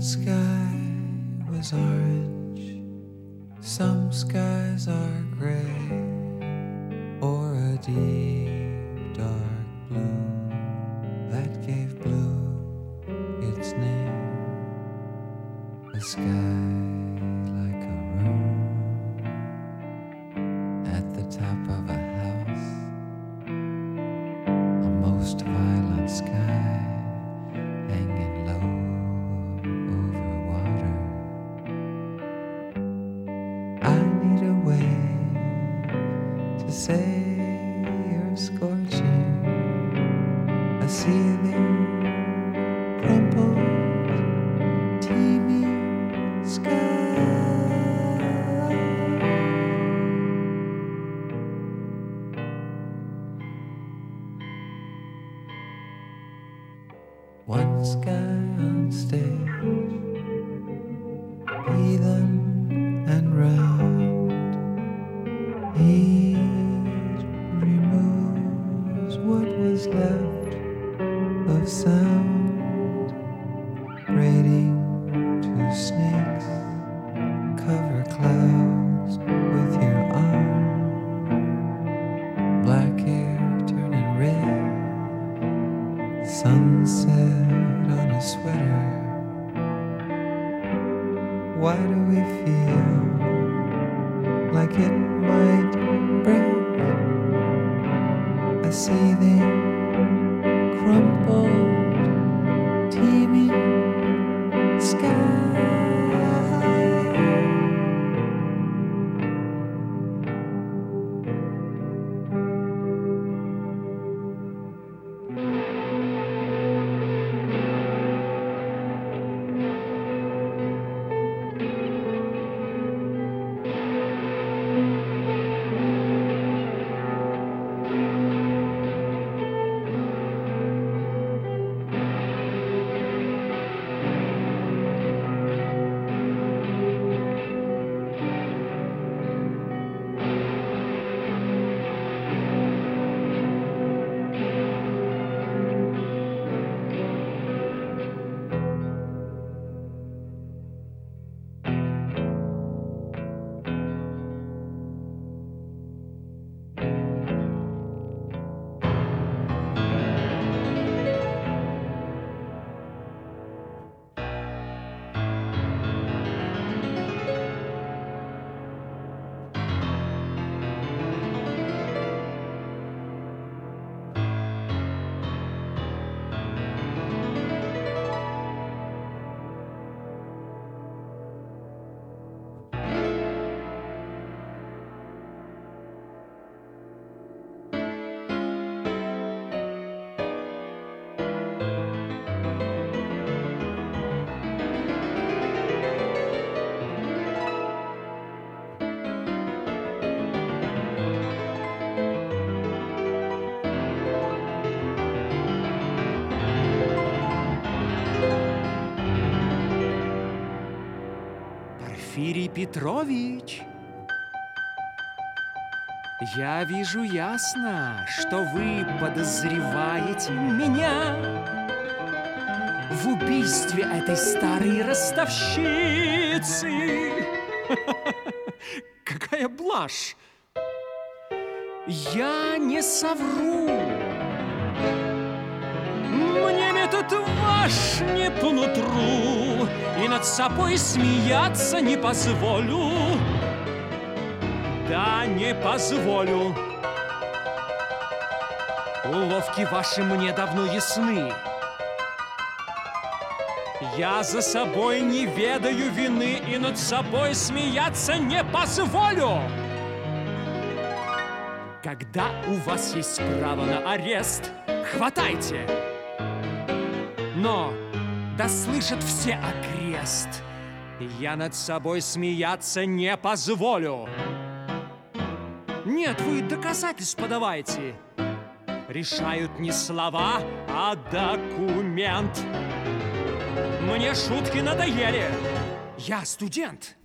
Sky was orange, some skies are gray, or a deep dark blue Порфирий Петрович, я вижу ясно, что вы подозреваете меня в убийстве этой старой ростовщицы. Какая блажь! Я не совру. Мне метод ваш не по нутру, И над собой смеяться не позволю. Да, не позволю. Уловки ваши мне давно ясны. Я за собой не ведаю вины И над собой смеяться не позволю. Когда у вас есть право на арест, хватайте. Но да слышат все окрест. Я над собой смеяться не позволю. Нет, вы доказательств подавайте. Решают не слова, а документ. Мне шутки надоели. Я студент.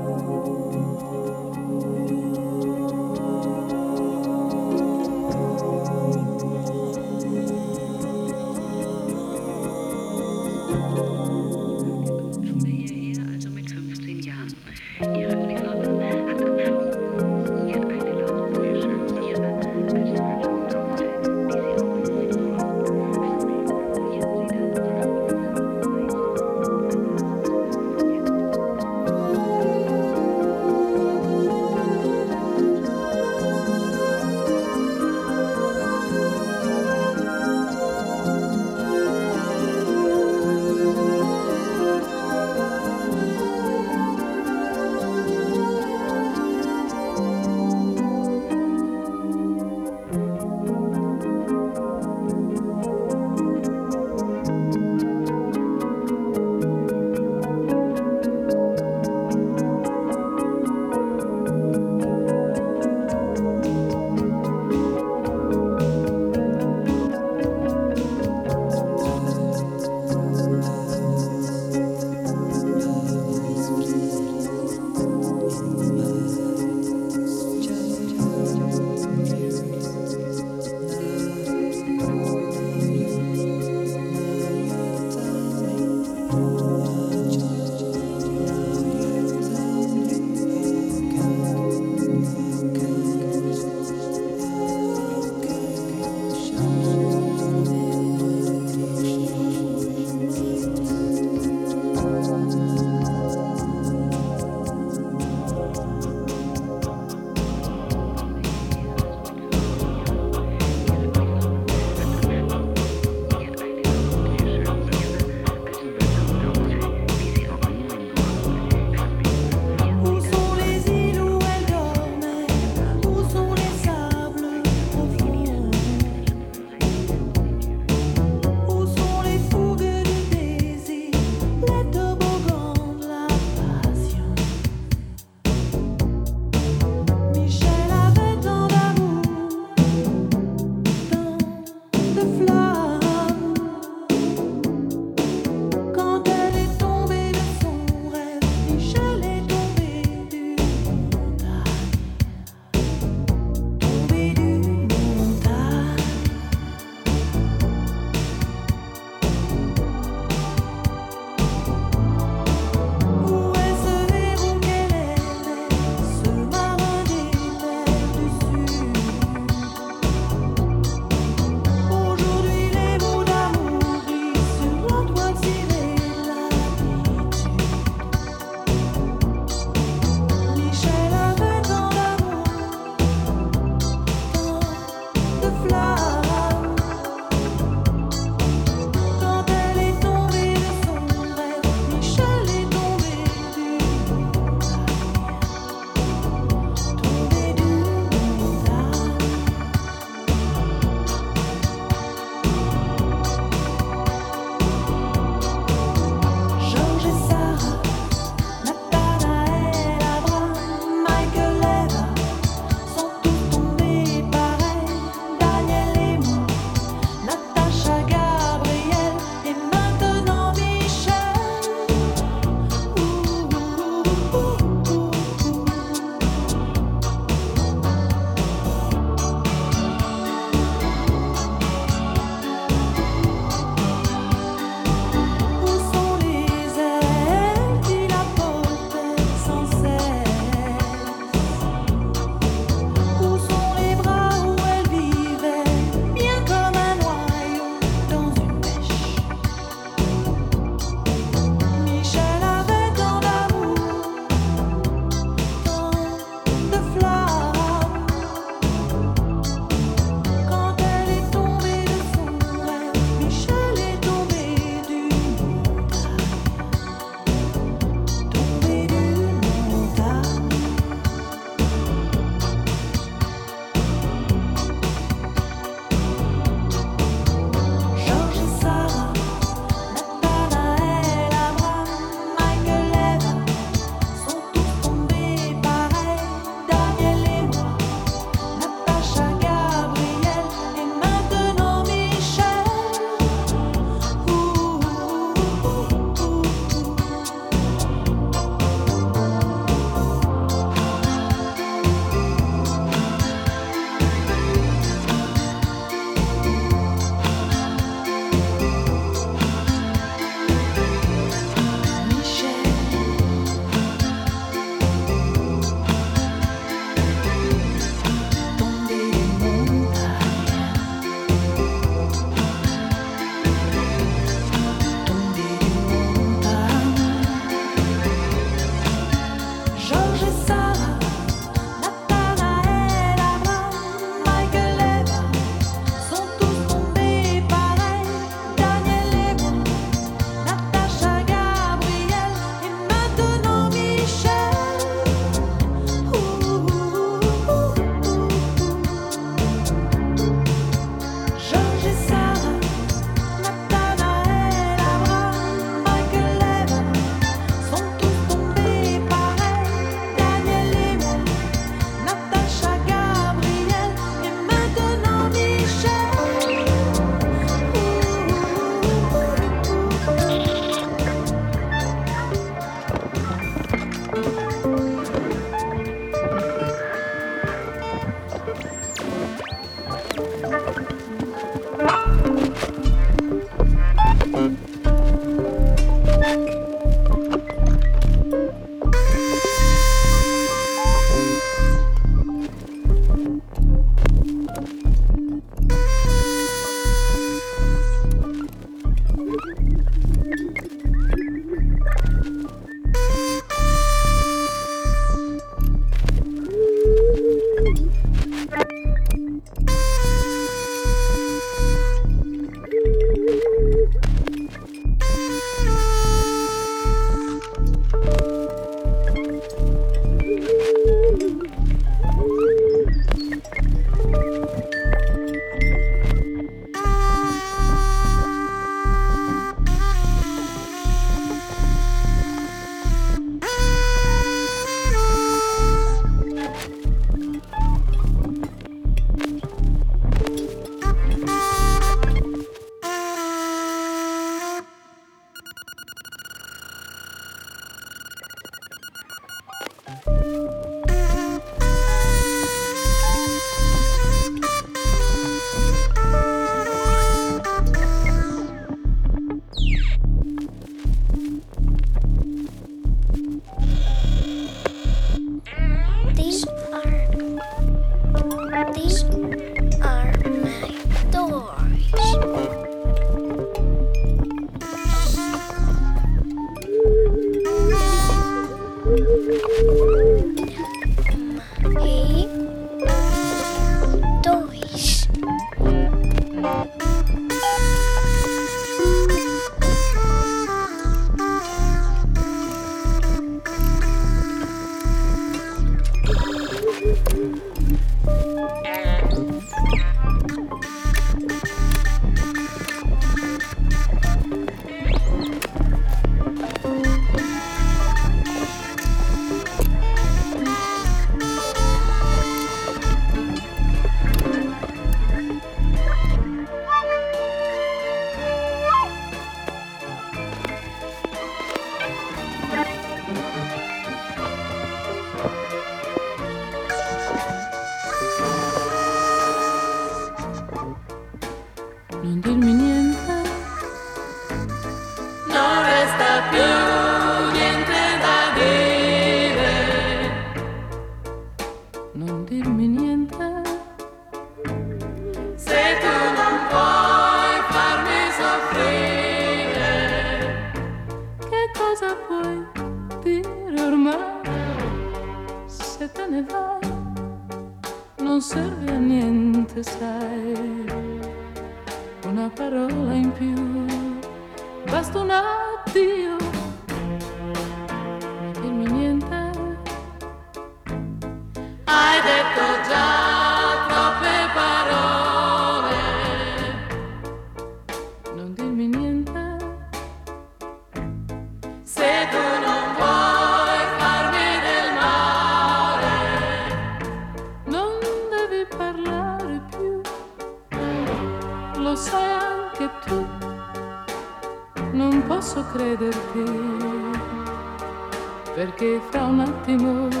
Perché fra un attimo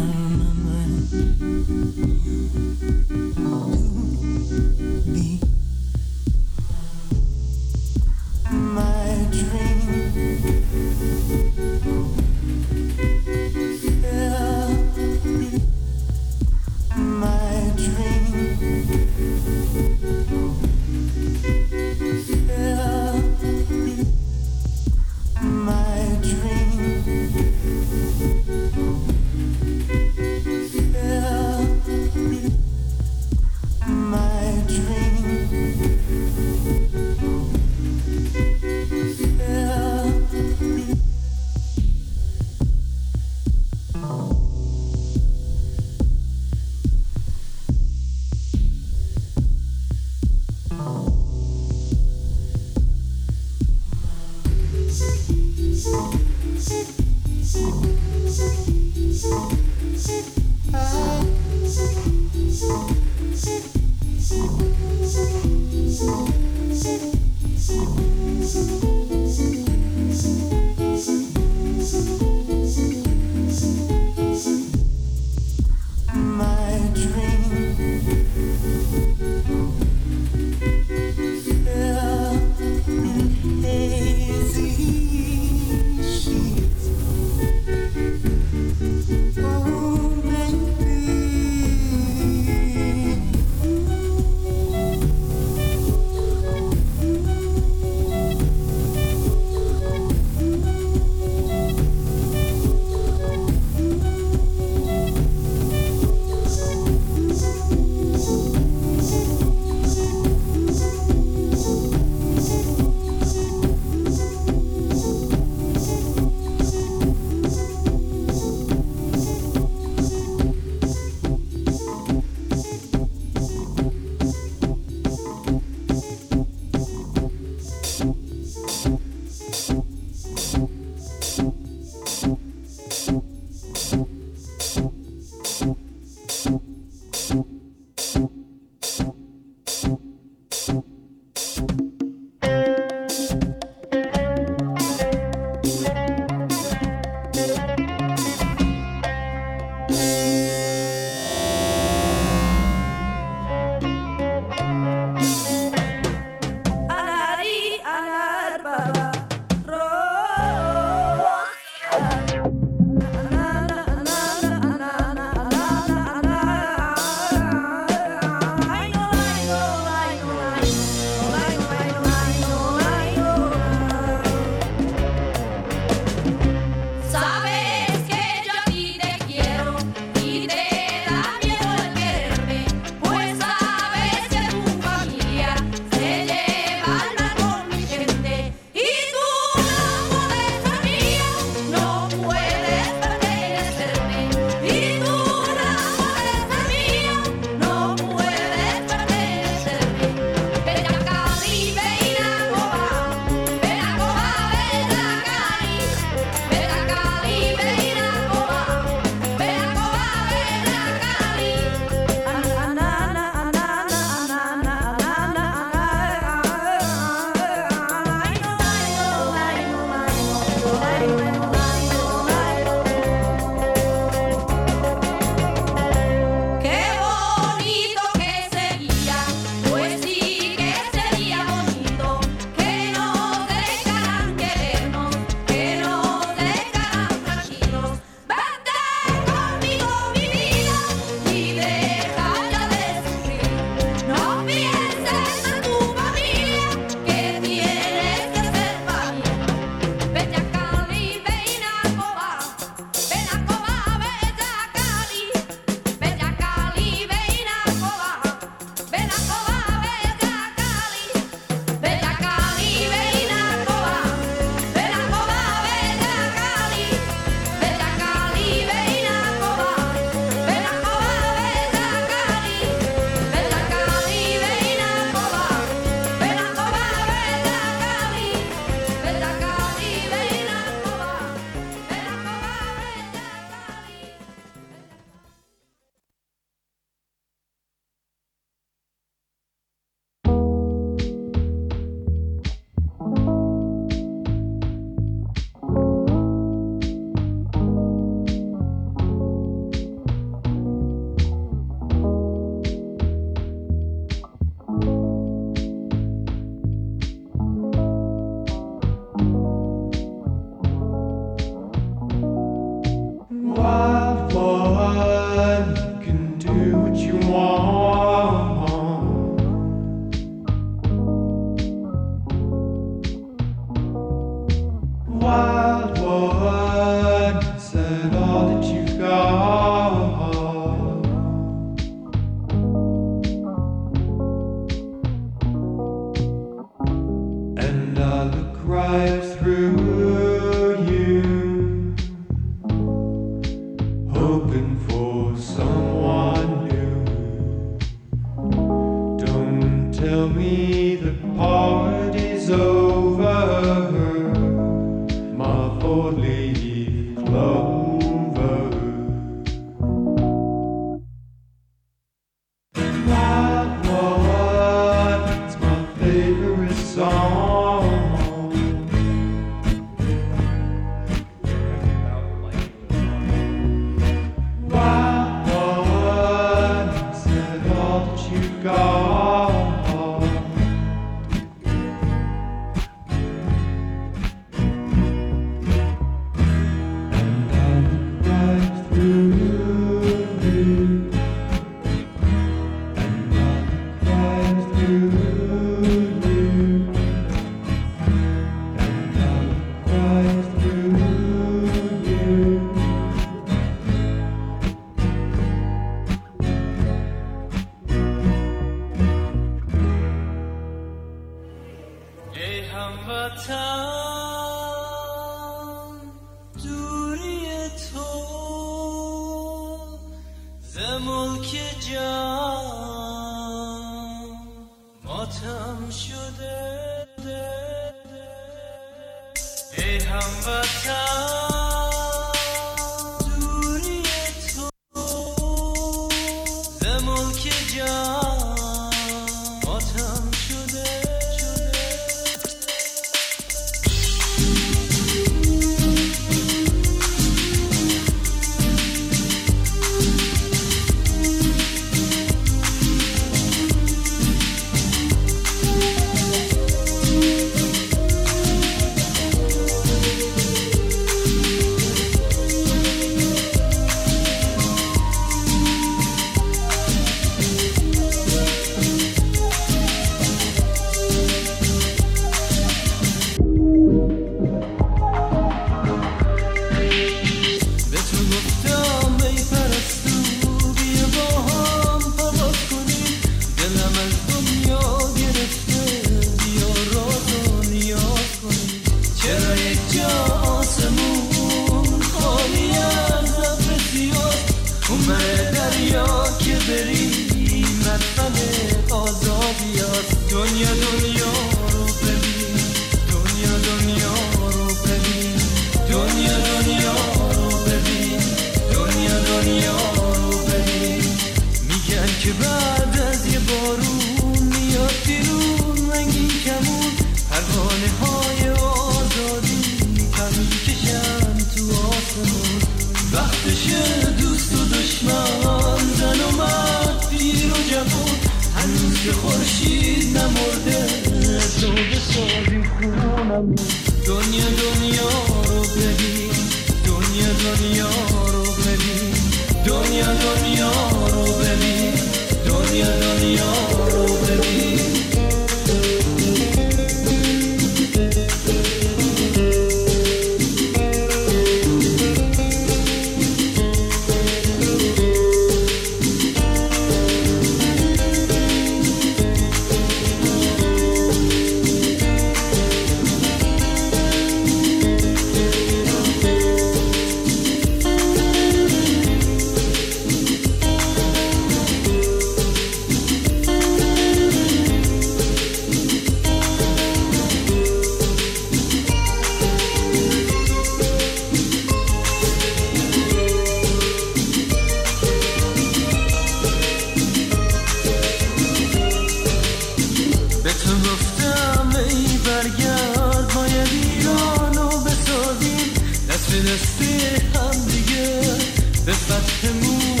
and move.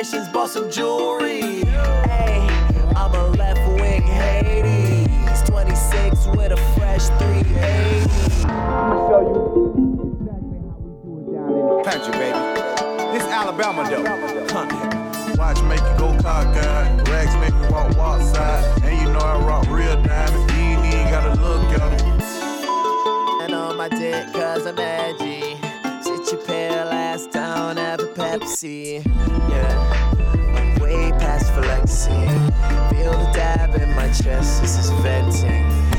Reparations, bought some jewelry. Hey, I'm a left wing Hades. 26 with a fresh 380. Country, baby. This Alabama though. Watch make you go cockeyed. Rags make me walk walk side. And you know I rock real diamond. You ain't even gotta look at. And on my dick, cause I'm edgy. Sit your pale ass down, have a Pepsi. Yeah, I'm way past flexing. Feel the dab in my chest, this is venting.